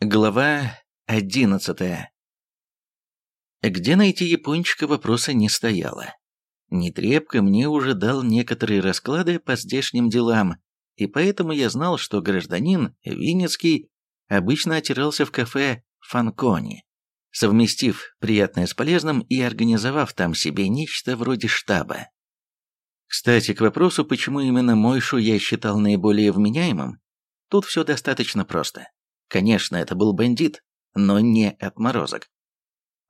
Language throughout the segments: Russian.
Глава одиннадцатая. Где найти япончика вопроса не стояло. Нетребко мне уже дал некоторые расклады по здешним делам, и поэтому я знал, что гражданин Винницкий обычно отирался в кафе Фанкони, совместив приятное с полезным и организовав там себе нечто вроде штаба. Кстати, к вопросу, почему именно Мойшу я считал наиболее вменяемым, тут все достаточно просто. Конечно, это был бандит, но не отморозок.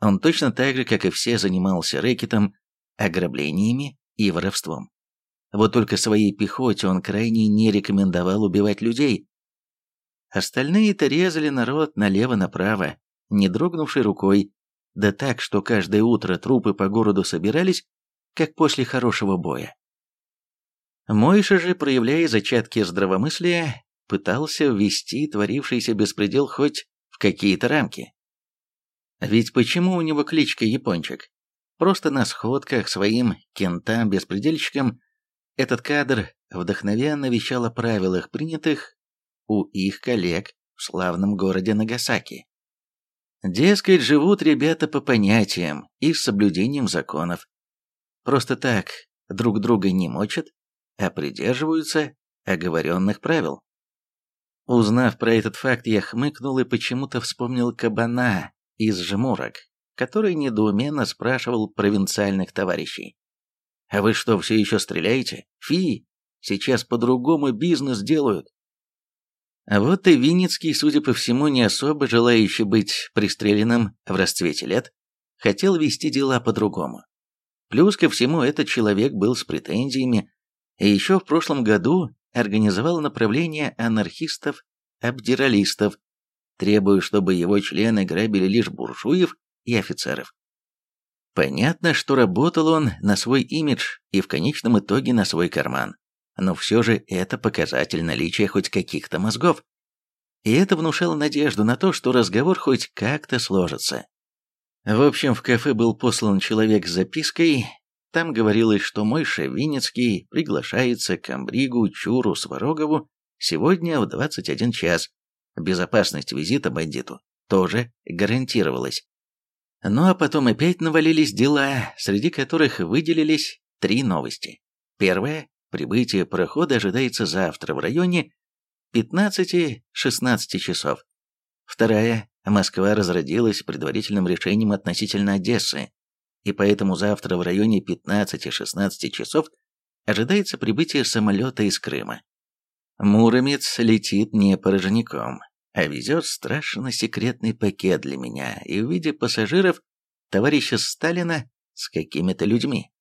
Он точно так же, как и все, занимался рэкетом, ограблениями и воровством. Вот только своей пехоте он крайне не рекомендовал убивать людей. Остальные-то резали народ налево-направо, не дрогнувшей рукой, да так, что каждое утро трупы по городу собирались, как после хорошего боя. Мойша же, проявляя зачатки здравомыслия, пытался ввести творившийся беспредел хоть в какие-то рамки. Ведь почему у него кличка Япончик? Просто на сходках своим кентам-беспредельщикам этот кадр вдохновенно вещал о правилах, принятых у их коллег в славном городе Нагасаки. Дескать, живут ребята по понятиям и с соблюдением законов. Просто так друг друга не мочат, а придерживаются оговоренных правил. Узнав про этот факт, я хмыкнул и почему-то вспомнил кабана из жмурок, который недоуменно спрашивал провинциальных товарищей. «А вы что, все еще стреляете? Фи! Сейчас по-другому бизнес делают!» А вот и Винницкий, судя по всему, не особо желающий быть пристреленным в расцвете лет, хотел вести дела по-другому. Плюс ко всему, этот человек был с претензиями, и еще в прошлом году организовал направление анархистов-абдиралистов, требуя, чтобы его члены грабили лишь буржуев и офицеров. Понятно, что работал он на свой имидж и в конечном итоге на свой карман, но все же это показатель наличия хоть каких-то мозгов. И это внушало надежду на то, что разговор хоть как-то сложится. В общем, в кафе был послан человек с запиской, там говорилось, что Мойша Винницкий приглашается к Амбригу Чуру Сварогову сегодня в 21 час. Безопасность визита бандиту тоже гарантировалась. Ну а потом опять навалились дела, среди которых выделились три новости. Первое. Прибытие парохода ожидается завтра в районе 15-16 часов. Вторая. Москва разродилась предварительным решением относительно Одессы и поэтому завтра в районе 15-16 часов ожидается прибытие самолета из Крыма. Муромец летит не порожняком, а везет страшно секретный пакет для меня и в виде пассажиров товарища Сталина с какими-то людьми.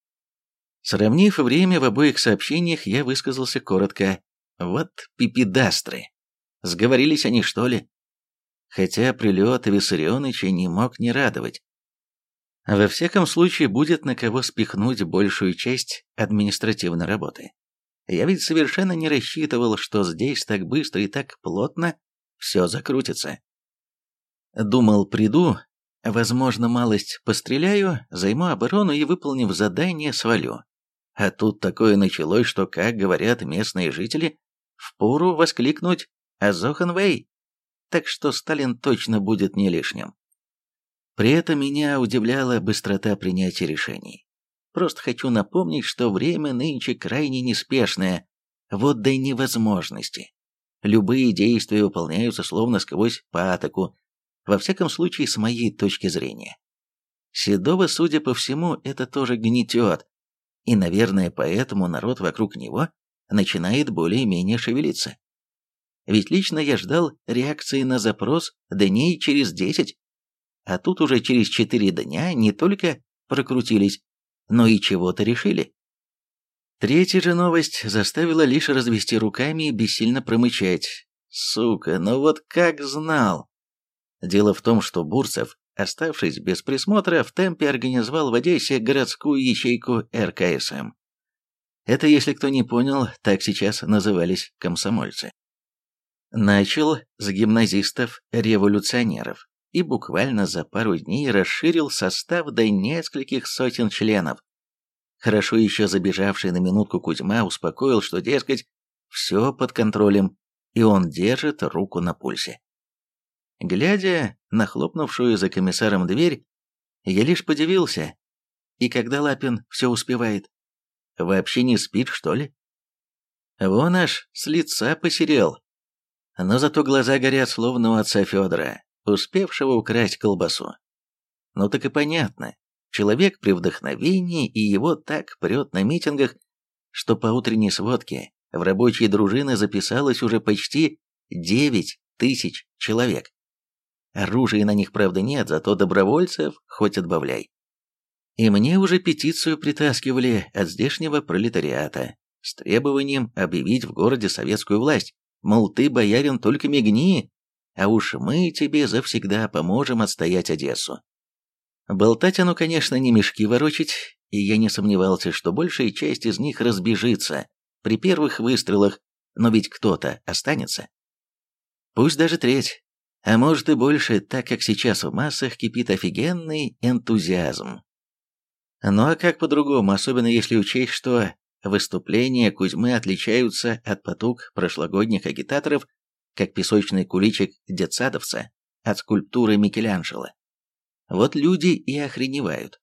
Сравнив время в обоих сообщениях, я высказался коротко. Вот пипидастры. Сговорились они, что ли? Хотя прилет Виссарионыча не мог не радовать. Во всяком случае, будет на кого спихнуть большую часть административной работы. Я ведь совершенно не рассчитывал, что здесь так быстро и так плотно все закрутится. Думал, приду, возможно, малость постреляю, займу оборону и, выполнив задание, свалю. А тут такое началось, что, как говорят местные жители, впору воскликнуть «Азохенвей!» Так что Сталин точно будет не лишним. При этом меня удивляла быстрота принятия решений. Просто хочу напомнить, что время нынче крайне неспешное, вот до невозможности. Любые действия выполняются словно сквозь патоку, во всяком случае с моей точки зрения. Седова, судя по всему, это тоже гнетет, и, наверное, поэтому народ вокруг него начинает более-менее шевелиться. Ведь лично я ждал реакции на запрос дней через десять, а тут уже через четыре дня не только прокрутились, но и чего-то решили. Третья же новость заставила лишь развести руками и бессильно промычать. Сука, ну вот как знал. Дело в том, что Бурцев, оставшись без присмотра, в темпе организовал в Одессе городскую ячейку РКСМ. Это, если кто не понял, так сейчас назывались комсомольцы. Начал с гимназистов-революционеров, и буквально за пару дней расширил состав до нескольких сотен членов. Хорошо еще забежавший на минутку Кузьма успокоил, что, дескать, все под контролем, и он держит руку на пульсе. Глядя на хлопнувшую за комиссаром дверь, я лишь подивился. И когда Лапин все успевает? Вообще не спит, что ли? Вон аж с лица посерел. Но зато глаза горят, словно у отца Федора, успевшего украсть колбасу. Ну так и понятно. Человек при вдохновении, и его так прет на митингах, что по утренней сводке в рабочие дружины записалось уже почти 9 тысяч человек. Оружия на них, правда, нет, зато добровольцев хоть отбавляй. И мне уже петицию притаскивали от здешнего пролетариата с требованием объявить в городе советскую власть, мол, ты, боярин, только мигни, а уж мы тебе завсегда поможем отстоять Одессу. Болтать оно, конечно, не мешки ворочить, и я не сомневался, что большая часть из них разбежится при первых выстрелах, но ведь кто-то останется. Пусть даже треть, а может и больше, так как сейчас в массах кипит офигенный энтузиазм. Ну а как по-другому, особенно если учесть, что выступления Кузьмы отличаются от потуг прошлогодних агитаторов, как песочный куличик детсадовца от скульптуры Микеланджело. Вот люди и охреневают.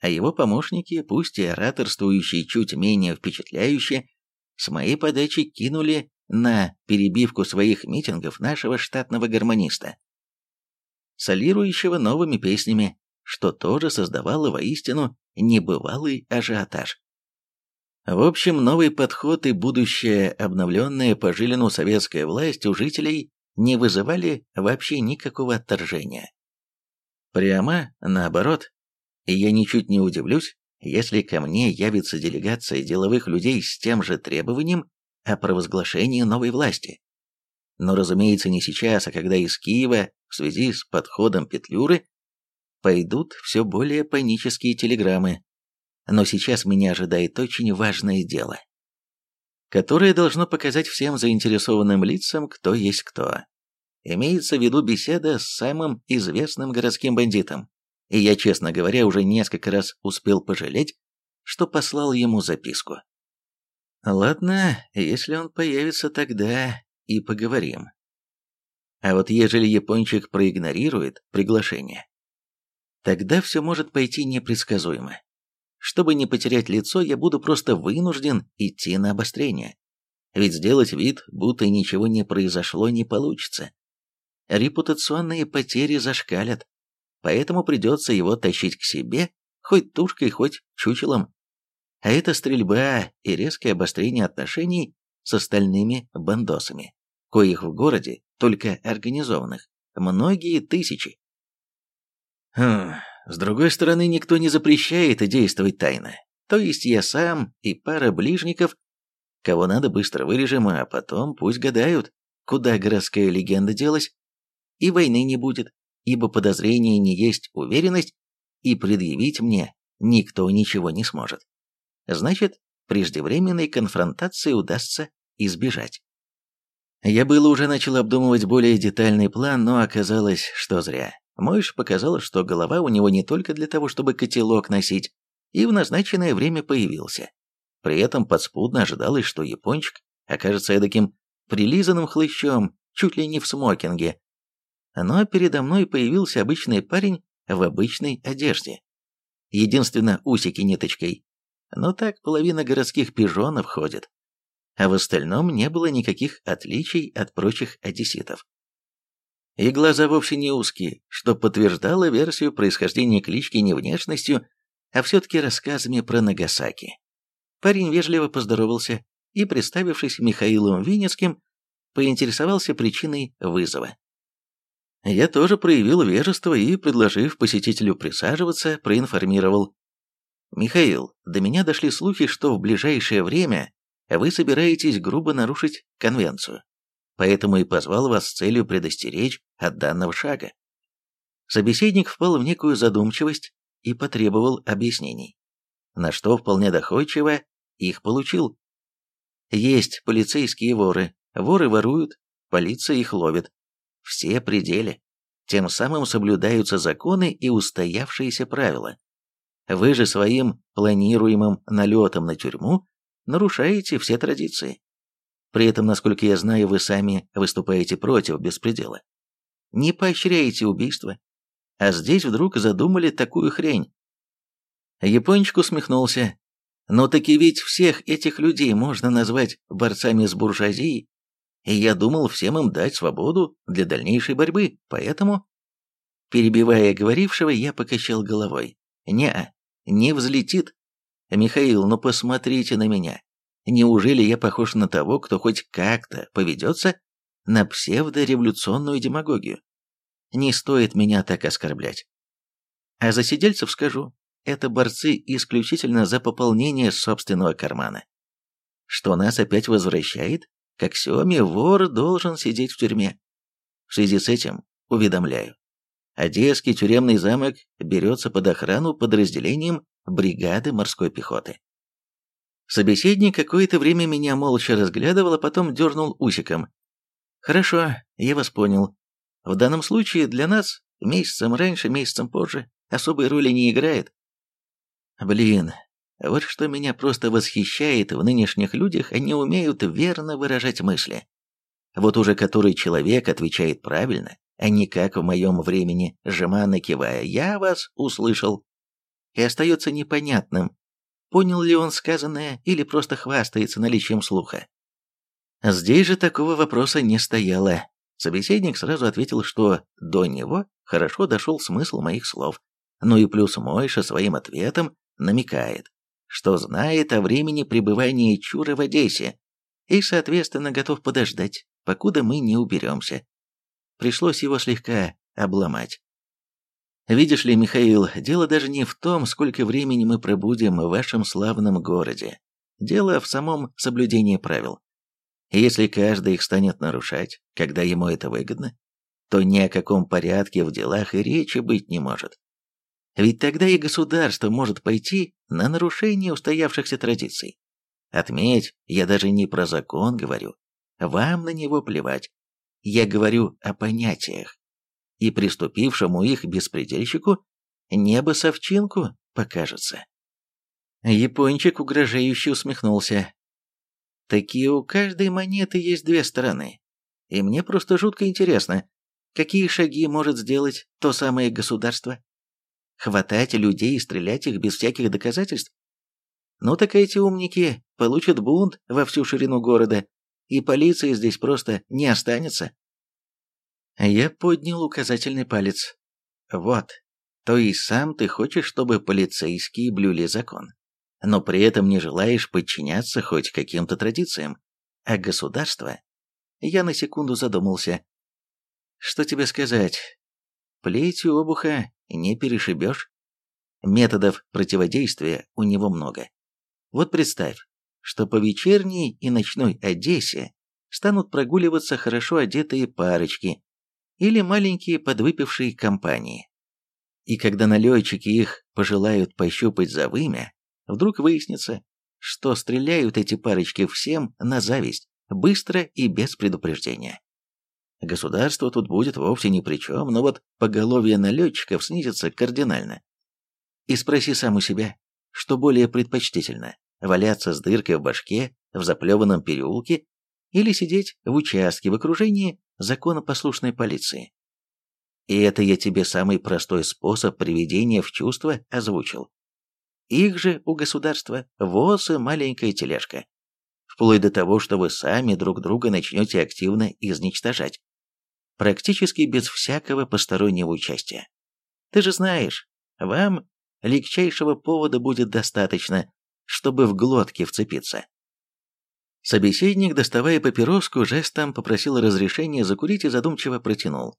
А его помощники, пусть и ораторствующие чуть менее впечатляюще, с моей подачи кинули на перебивку своих митингов нашего штатного гармониста, солирующего новыми песнями, что тоже создавало воистину небывалый ажиотаж. В общем, новый подход и будущая обновленная по Жилину советская власть у жителей не вызывали вообще никакого отторжения. Прямо наоборот. И я ничуть не удивлюсь, если ко мне явится делегация деловых людей с тем же требованием о провозглашении новой власти. Но, разумеется, не сейчас, а когда из Киева, в связи с подходом Петлюры, пойдут все более панические телеграммы. Но сейчас меня ожидает очень важное дело, которое должно показать всем заинтересованным лицам, кто есть кто. Имеется в виду беседа с самым известным городским бандитом, и я, честно говоря, уже несколько раз успел пожалеть, что послал ему записку. Ладно, если он появится тогда, и поговорим. А вот ежели япончик проигнорирует приглашение, тогда все может пойти непредсказуемо. Чтобы не потерять лицо, я буду просто вынужден идти на обострение. Ведь сделать вид, будто ничего не произошло, не получится. Репутационные потери зашкалят, поэтому придется его тащить к себе, хоть тушкой, хоть чучелом. А это стрельба и резкое обострение отношений с остальными бандосами, коих в городе, только организованных, многие тысячи. Хм, с другой стороны, никто не запрещает действовать тайно. То есть я сам и пара ближников, кого надо быстро вырежем, а потом пусть гадают, куда городская легенда делась, и войны не будет, ибо подозрение не есть уверенность, и предъявить мне никто ничего не сможет значит, преждевременной конфронтации удастся избежать. Я было уже начал обдумывать более детальный план, но оказалось, что зря. Мойш показал, что голова у него не только для того, чтобы котелок носить, и в назначенное время появился. При этом подспудно ожидалось, что япончик окажется эдаким прилизанным хлыщом, чуть ли не в смокинге. Но передо мной появился обычный парень в обычной одежде. Единственно усики ниточкой, но так половина городских пижонов ходит. А в остальном не было никаких отличий от прочих одесситов. И глаза вовсе не узкие, что подтверждало версию происхождения клички не внешностью, а все-таки рассказами про Нагасаки. Парень вежливо поздоровался и, представившись Михаилом Винницким, поинтересовался причиной вызова. Я тоже проявил вежество и, предложив посетителю присаживаться, проинформировал. «Михаил, до меня дошли слухи, что в ближайшее время вы собираетесь грубо нарушить конвенцию, поэтому и позвал вас с целью предостеречь от данного шага». Собеседник впал в некую задумчивость и потребовал объяснений, на что вполне доходчиво их получил. Есть полицейские воры, воры воруют, полиция их ловит. Все пределы. Тем самым соблюдаются законы и устоявшиеся правила. Вы же своим планируемым налетом на тюрьму нарушаете все традиции. При этом, насколько я знаю, вы сами выступаете против беспредела. не поощряете убийство. А здесь вдруг задумали такую хрень. Япончик усмехнулся. Но таки ведь всех этих людей можно назвать борцами с буржуазией. И я думал всем им дать свободу для дальнейшей борьбы, поэтому... Перебивая говорившего, я покачал головой. не не взлетит. Михаил, ну посмотрите на меня. Неужели я похож на того, кто хоть как-то поведется на псевдореволюционную демагогию? Не стоит меня так оскорблять. А за сидельцев скажу, это борцы исключительно за пополнение собственного кармана. Что нас опять возвращает, как Сёми, вор должен сидеть в тюрьме. В связи с этим уведомляю. Одесский тюремный замок берется под охрану подразделением бригады морской пехоты. Собеседник какое-то время меня молча разглядывал, а потом дернул усиком. «Хорошо, я вас понял. В данном случае для нас месяцем раньше, месяцем позже особой роли не играет. Блин, вот что меня просто восхищает в нынешних людях, они умеют верно выражать мысли. Вот уже который человек отвечает правильно, а не как в моем времени, жеманно кивая «Я вас услышал». И остается непонятным, понял ли он сказанное или просто хвастается наличием слуха. Здесь же такого вопроса не стояло. Собеседник сразу ответил, что до него хорошо дошел смысл моих слов. Ну и плюс Мойша своим ответом намекает, что знает о времени пребывания Чура в Одессе и, соответственно, готов подождать, покуда мы не уберемся. Пришлось его слегка обломать. Видишь ли, Михаил, дело даже не в том, сколько времени мы пробудем в вашем славном городе. Дело в самом соблюдении правил. Если каждый их станет нарушать, когда ему это выгодно, то ни о каком порядке в делах и речи быть не может. Ведь тогда и государство может пойти на нарушение устоявшихся традиций. Отметь, я даже не про закон говорю. Вам на него плевать. Я говорю о понятиях. И приступившему их беспредельщику небо совчинку покажется. Япончик угрожающе усмехнулся. Такие у каждой монеты есть две стороны. И мне просто жутко интересно, какие шаги может сделать то самое государство, Хватать людей и стрелять их без всяких доказательств? Ну так эти умники получат бунт во всю ширину города, и полиции здесь просто не останется. Я поднял указательный палец. Вот, то и сам ты хочешь, чтобы полицейские блюли закон, но при этом не желаешь подчиняться хоть каким-то традициям. А государство? Я на секунду задумался. Что тебе сказать? Плетью обуха не перешибешь. Методов противодействия у него много. Вот представь, что по вечерней и ночной Одессе станут прогуливаться хорошо одетые парочки или маленькие подвыпившие компании. И когда налетчики их пожелают пощупать за вымя, вдруг выяснится, что стреляют эти парочки всем на зависть, быстро и без предупреждения. Государство тут будет вовсе ни при чем, но вот поголовье налетчиков снизится кардинально. И спроси сам у себя, что более предпочтительно, валяться с дыркой в башке в заплеванном переулке или сидеть в участке в окружении законопослушной полиции. И это я тебе самый простой способ приведения в чувство озвучил. Их же у государства воз и маленькая тележка. Вплоть до того, что вы сами друг друга начнете активно изничтожать практически без всякого постороннего участия. Ты же знаешь, вам легчайшего повода будет достаточно, чтобы в глотке вцепиться. Собеседник, доставая папироску, жестом попросил разрешения закурить и задумчиво протянул.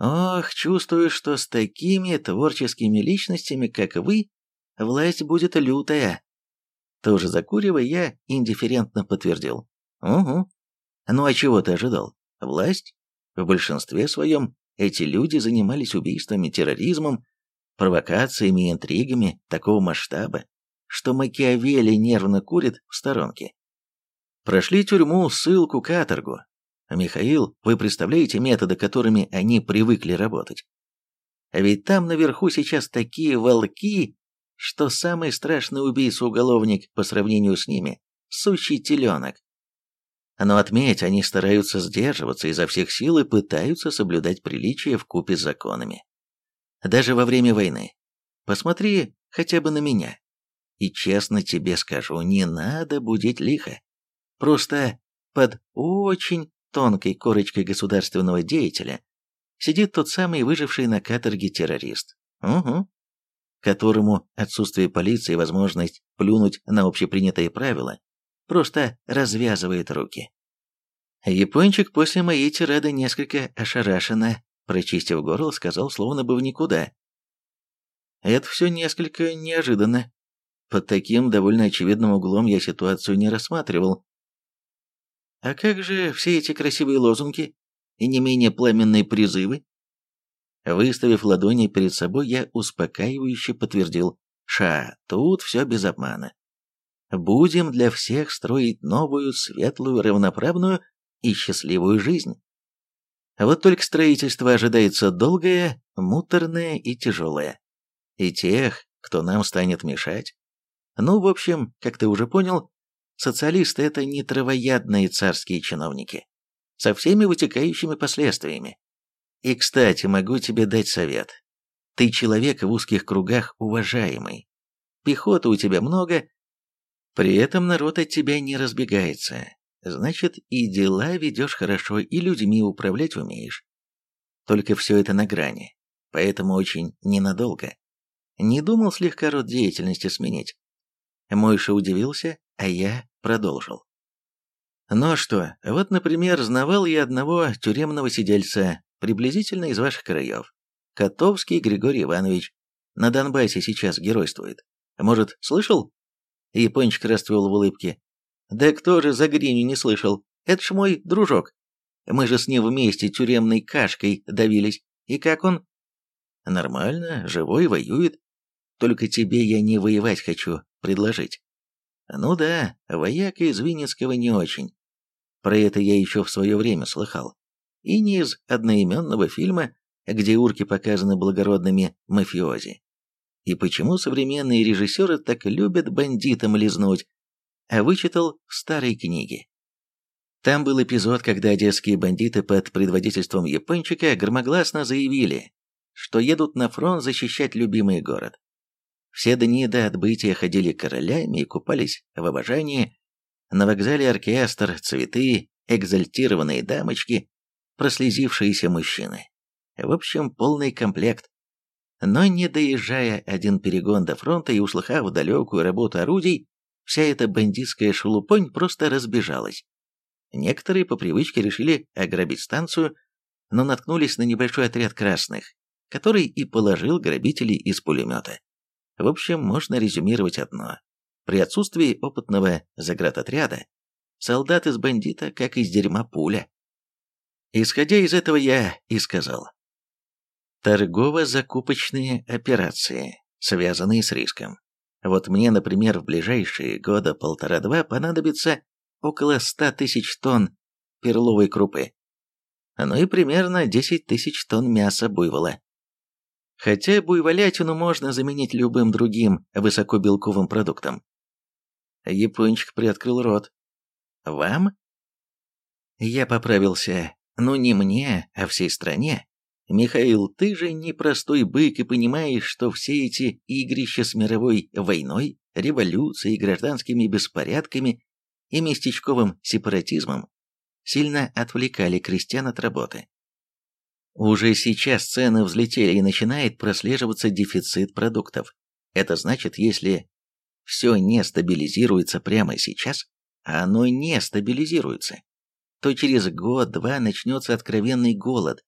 «Ох, чувствую, что с такими творческими личностями, как вы, власть будет лютая». Тоже закуривая, я индифферентно подтвердил. «Угу. Ну а чего ты ожидал? Власть в большинстве своем эти люди занимались убийствами, терроризмом, провокациями и интригами такого масштаба, что Макиавелли нервно курит в сторонке. Прошли тюрьму, ссылку, каторгу. Михаил, вы представляете методы, которыми они привыкли работать? А ведь там наверху сейчас такие волки, что самый страшный убийца-уголовник по сравнению с ними – сущий теленок. Но отметь, они стараются сдерживаться изо всех сил и пытаются соблюдать приличия в купе с законами. Даже во время войны. Посмотри хотя бы на меня. И честно тебе скажу, не надо будить лихо. Просто под очень тонкой корочкой государственного деятеля сидит тот самый выживший на каторге террорист. Угу. Которому отсутствие полиции и возможность плюнуть на общепринятые правила просто развязывает руки. Япончик после моей тирады несколько ошарашенно, прочистив горло, сказал словно бы в никуда. Это все несколько неожиданно. Под таким довольно очевидным углом я ситуацию не рассматривал. А как же все эти красивые лозунги и не менее пламенные призывы? Выставив ладони перед собой, я успокаивающе подтвердил, «Ша, тут все без обмана. Будем для всех строить новую, светлую, равноправную и счастливую жизнь. Вот только строительство ожидается долгое, муторное и тяжелое. И тех, кто нам станет мешать. Ну, в общем, как ты уже понял, социалисты – это не травоядные царские чиновники, со всеми вытекающими последствиями. И, кстати, могу тебе дать совет. Ты человек в узких кругах уважаемый. Пехоты у тебя много, при этом народ от тебя не разбегается. Значит, и дела ведешь хорошо, и людьми управлять умеешь. Только все это на грани, поэтому очень ненадолго. Не думал слегка род деятельности сменить. Мойша удивился, а я продолжил. Ну что, вот, например, знавал я одного тюремного сидельца, приблизительно из ваших краев. Котовский Григорий Иванович. На Донбассе сейчас геройствует. Может, слышал? Япончик расцвел в улыбке. «Да кто же за гриню не слышал? Это ж мой дружок. Мы же с ним вместе тюремной кашкой давились. И как он?» «Нормально, живой, воюет. Только тебе я не воевать хочу предложить». «Ну да, вояка из Винницкого не очень. Про это я еще в свое время слыхал. И не из одноименного фильма, где урки показаны благородными мафиози. И почему современные режиссеры так любят бандитам лизнуть, а вычитал в старой книге. Там был эпизод, когда одесские бандиты под предводительством Япончика громогласно заявили, что едут на фронт защищать любимый город. Все дни до отбытия ходили королями и купались в обожании. На вокзале оркестр, цветы, экзальтированные дамочки, прослезившиеся мужчины. В общем, полный комплект. Но не доезжая один перегон до фронта и услыхав далекую работу орудий, вся эта бандитская шелупонь просто разбежалась. Некоторые по привычке решили ограбить станцию, но наткнулись на небольшой отряд красных, который и положил грабителей из пулемета. В общем, можно резюмировать одно. При отсутствии опытного заградотряда, солдат из бандита, как из дерьма пуля. Исходя из этого, я и сказал. Торгово-закупочные операции, связанные с риском. Вот мне, например, в ближайшие года полтора-два понадобится около ста тысяч тонн перловой крупы. Ну и примерно 10 тысяч тонн мяса буйвола. Хотя буйволятину можно заменить любым другим высокобелковым продуктом. Япончик приоткрыл рот. «Вам?» Я поправился. Ну не мне, а всей стране. Михаил, ты же не простой бык и понимаешь, что все эти игрища с мировой войной, революцией, гражданскими беспорядками и местечковым сепаратизмом сильно отвлекали крестьян от работы. Уже сейчас цены взлетели и начинает прослеживаться дефицит продуктов. Это значит, если все не стабилизируется прямо сейчас, а оно не стабилизируется, то через год-два начнется откровенный голод,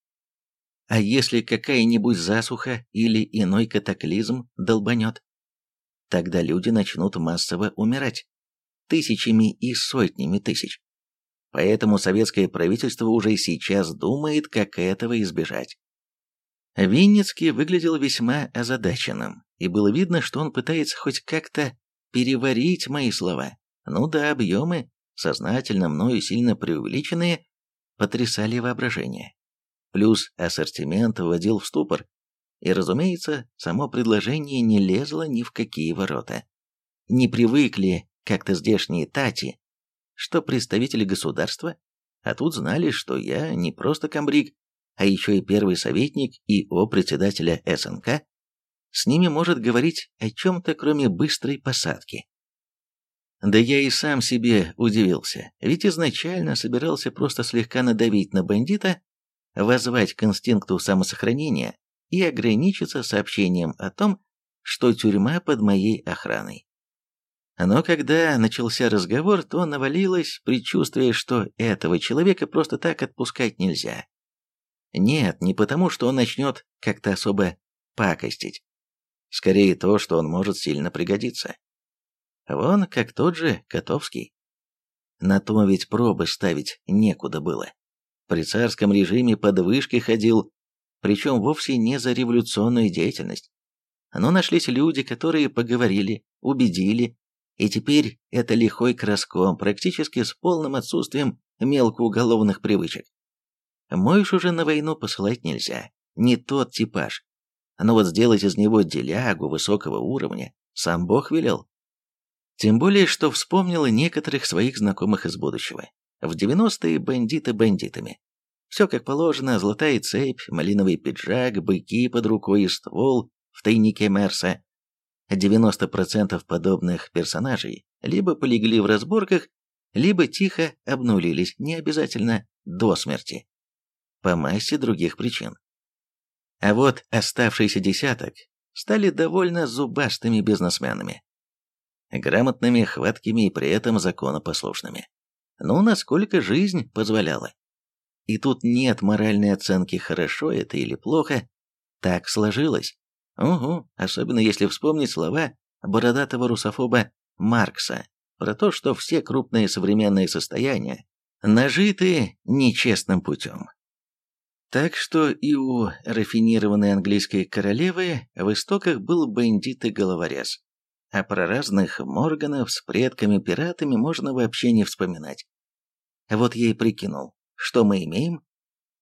а если какая-нибудь засуха или иной катаклизм долбанет? Тогда люди начнут массово умирать. Тысячами и сотнями тысяч. Поэтому советское правительство уже сейчас думает, как этого избежать. Винницкий выглядел весьма озадаченным, и было видно, что он пытается хоть как-то переварить мои слова. Ну да, объемы, сознательно мною сильно преувеличенные, потрясали воображение плюс ассортимент вводил в ступор. И, разумеется, само предложение не лезло ни в какие ворота. Не привыкли как-то здешние тати что представители государства, а тут знали, что я не просто комбриг, а еще и первый советник ИО председателя СНК, с ними может говорить о чем-то, кроме быстрой посадки. Да я и сам себе удивился, ведь изначально собирался просто слегка надавить на бандита, воззвать к инстинкту самосохранения и ограничиться сообщением о том, что тюрьма под моей охраной. Но когда начался разговор, то навалилось предчувствие, что этого человека просто так отпускать нельзя. Нет, не потому, что он начнет как-то особо пакостить. Скорее то, что он может сильно пригодиться. Вон, как тот же Котовский. На то ведь пробы ставить некуда было. При царском режиме под вышки ходил, причем вовсе не за революционную деятельность. Но нашлись люди, которые поговорили, убедили, и теперь это лихой краском, практически с полным отсутствием мелкоуголовных привычек. Мойш уже на войну посылать нельзя, не тот типаж. Но вот сделать из него делягу высокого уровня сам Бог велел. Тем более, что вспомнил некоторых своих знакомых из будущего. В 90-е бандиты бандитами. Все как положено, золотая цепь, малиновый пиджак, быки под рукой и ствол в тайнике Мерса. 90% подобных персонажей либо полегли в разборках, либо тихо обнулились, не обязательно до смерти. По массе других причин. А вот оставшийся десяток стали довольно зубастыми бизнесменами. Грамотными, хваткими и при этом законопослушными. Ну, насколько жизнь позволяла. И тут нет моральной оценки, хорошо это или плохо. Так сложилось. Угу, особенно если вспомнить слова бородатого русофоба Маркса про то, что все крупные современные состояния нажиты нечестным путем. Так что и у рафинированной английской королевы в истоках был бандит и головорез. А про разных Морганов с предками-пиратами можно вообще не вспоминать. Вот я и прикинул, что мы имеем?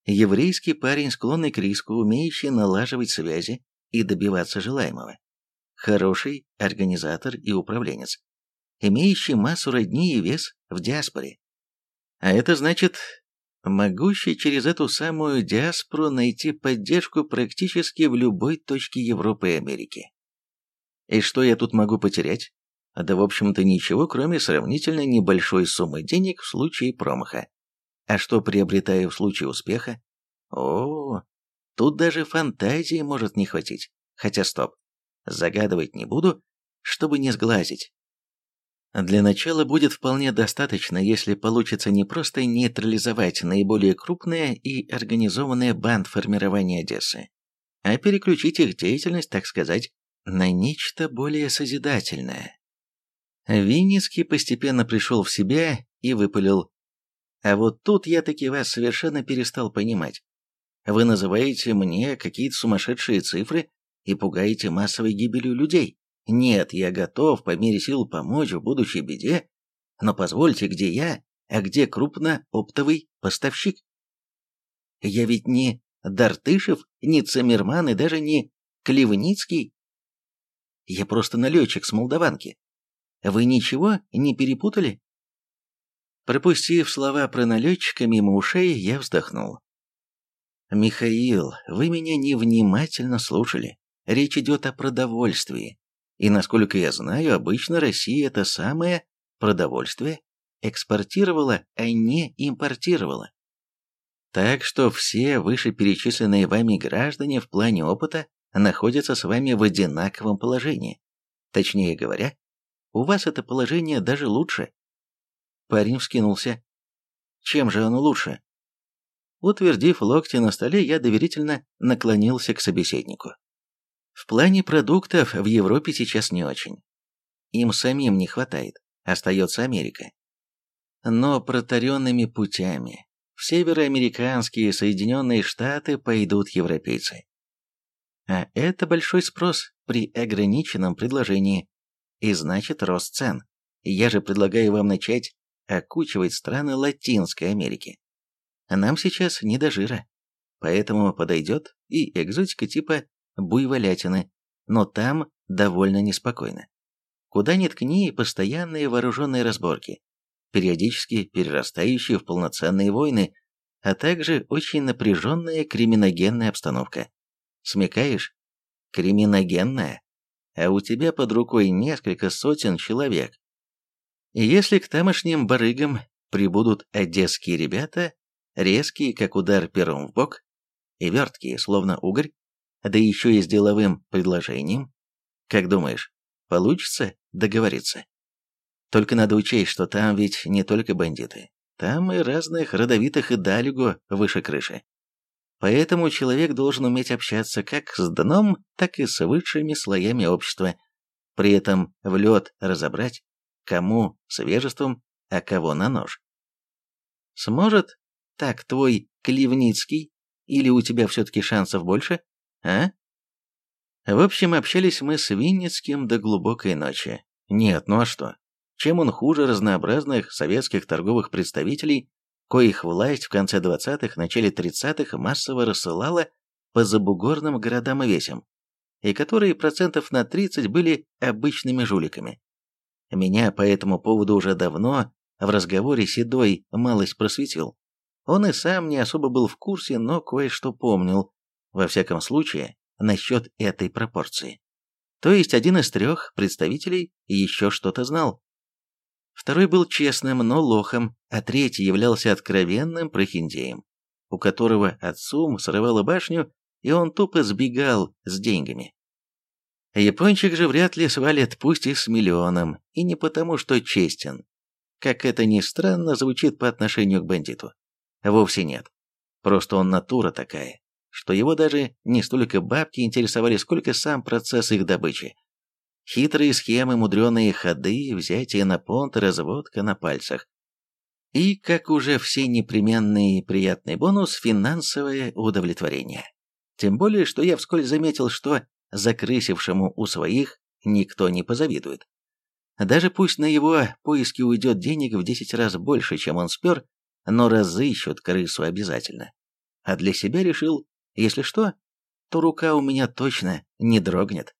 Еврейский парень, склонный к риску, умеющий налаживать связи и добиваться желаемого. Хороший организатор и управленец, имеющий массу родни и вес в диаспоре. А это значит, могущий через эту самую диаспору найти поддержку практически в любой точке Европы и Америки. И что я тут могу потерять? Да, в общем-то, ничего, кроме сравнительно небольшой суммы денег в случае промаха. А что приобретаю в случае успеха? О, тут даже фантазии может не хватить. Хотя стоп, загадывать не буду, чтобы не сглазить. Для начала будет вполне достаточно, если получится не просто нейтрализовать наиболее крупное и организованное бандформирование Одессы, а переключить их деятельность, так сказать, на нечто более созидательное. Винницкий постепенно пришел в себя и выпалил. А вот тут я таки вас совершенно перестал понимать. Вы называете мне какие-то сумасшедшие цифры и пугаете массовой гибелью людей. Нет, я готов по мере сил помочь в будущей беде, но позвольте, где я, а где крупно-оптовый поставщик? Я ведь не Дартышев, не Циммерман и даже не Клевницкий. Я просто налетчик с Молдаванки. Вы ничего не перепутали? Пропустив слова про налетчика мимо ушей, я вздохнул. «Михаил, вы меня невнимательно слушали. Речь идет о продовольствии. И, насколько я знаю, обычно Россия это самое продовольствие экспортировала, а не импортировала. Так что все вышеперечисленные вами граждане в плане опыта находятся с вами в одинаковом положении. Точнее говоря, у вас это положение даже лучше. Парень вскинулся. Чем же оно лучше? Утвердив локти на столе, я доверительно наклонился к собеседнику. В плане продуктов в Европе сейчас не очень. Им самим не хватает, остается Америка. Но протаренными путями в североамериканские Соединенные Штаты пойдут европейцы. А это большой спрос при ограниченном предложении, и значит рост цен. Я же предлагаю вам начать окучивать страны Латинской Америки. Нам сейчас не до жира, поэтому подойдет и экзотика типа буйволятины, но там довольно неспокойно. Куда ни ткни, постоянные вооруженные разборки. периодически перерастающие в полноценные войны, а также очень напряженная криминогенная обстановка. Смекаешь? Криминогенная. А у тебя под рукой несколько сотен человек. И если к тамошним барыгам прибудут одесские ребята, резкие, как удар пером в бок, и верткие, словно угорь, да еще и с деловым предложением, как думаешь, получится договориться? Только надо учесть, что там ведь не только бандиты. Там и разных родовитых и далего выше крыши. Поэтому человек должен уметь общаться как с дном, так и с высшими слоями общества. При этом в лед разобрать, кому свежеством, а кого на нож. Сможет так твой Кливницкий? Или у тебя все-таки шансов больше? А? В общем, общались мы с Винницким до глубокой ночи. Нет, ну а что? Чем он хуже разнообразных советских торговых представителей, коих власть в конце 20-х, начале 30-х массово рассылала по забугорным городам и весям, и которые процентов на 30 были обычными жуликами. Меня по этому поводу уже давно в разговоре Седой малость просветил. Он и сам не особо был в курсе, но кое-что помнил, во всяком случае, насчет этой пропорции. То есть один из трех представителей еще что-то знал. Второй был честным, но лохом, а третий являлся откровенным прохиндеем, у которого отцум срывало башню, и он тупо сбегал с деньгами. Япончик же вряд ли свалит, пусть и с миллионом, и не потому, что честен. Как это ни странно звучит по отношению к бандиту. Вовсе нет. Просто он натура такая, что его даже не столько бабки интересовали, сколько сам процесс их добычи. Хитрые схемы, мудреные ходы, взятие на понт, разводка на пальцах. И, как уже все непременный приятный бонус, финансовое удовлетворение. Тем более, что я вскользь заметил, что закрысившему у своих никто не позавидует. Даже пусть на его поиски уйдет денег в 10 раз больше, чем он спер, но разыщут крысу обязательно. А для себя решил, если что, то рука у меня точно не дрогнет.